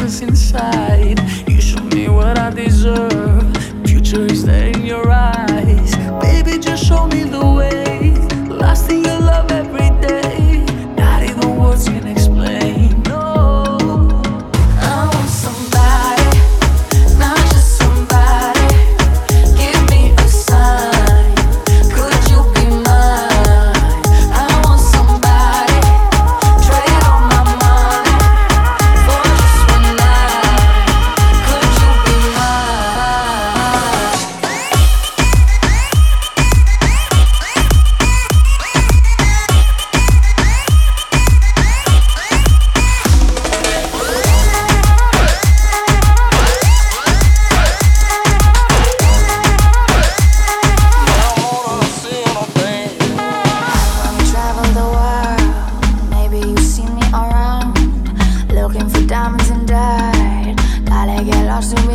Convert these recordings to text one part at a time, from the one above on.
hides inside. You showed me what I deserve. Future is there in your eyes.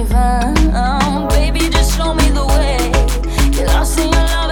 Found. Baby, just show me the way. Get lost in your love.